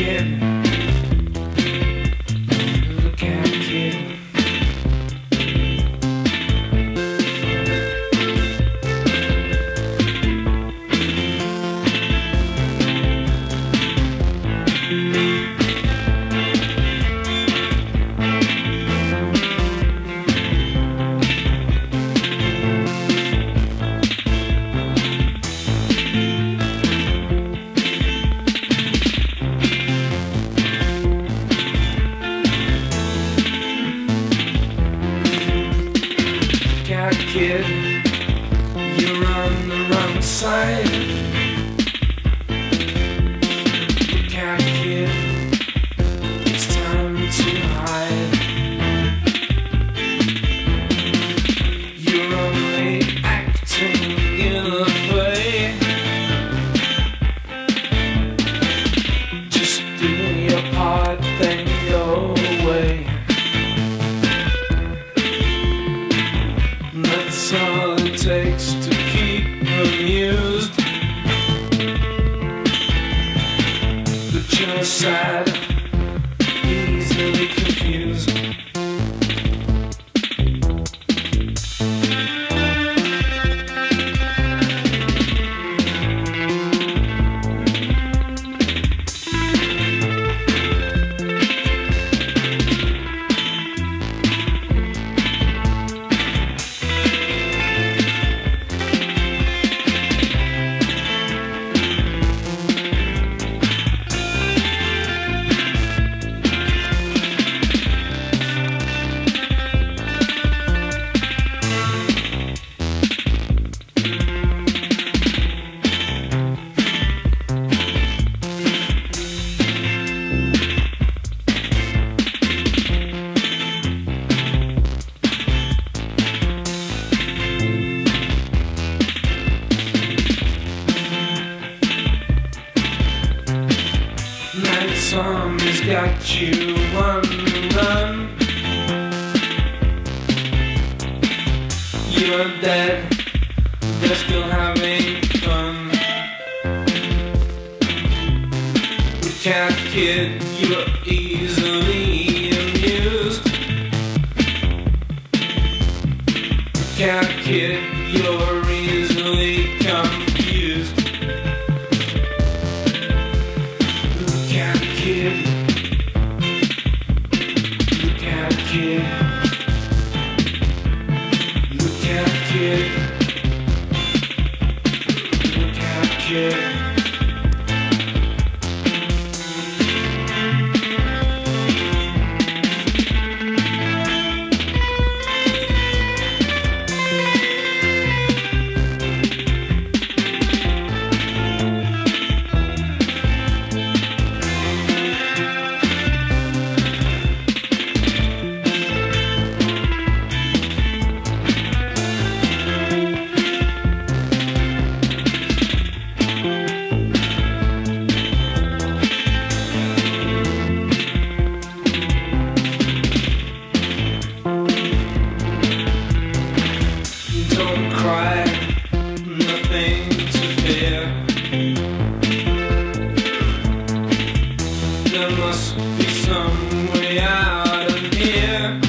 Yeah. you're on the wrong side. Amused. But you're sad, Has got you on the run. You're dead, they're still having fun. We can't kid, you're easily at There must be some way out of here.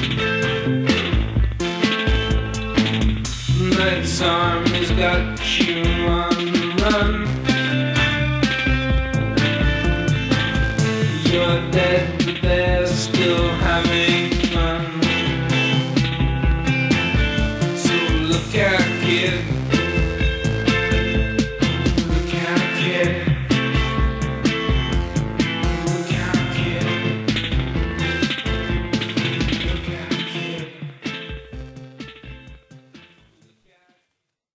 Has got you on the run. Dead, but they're still having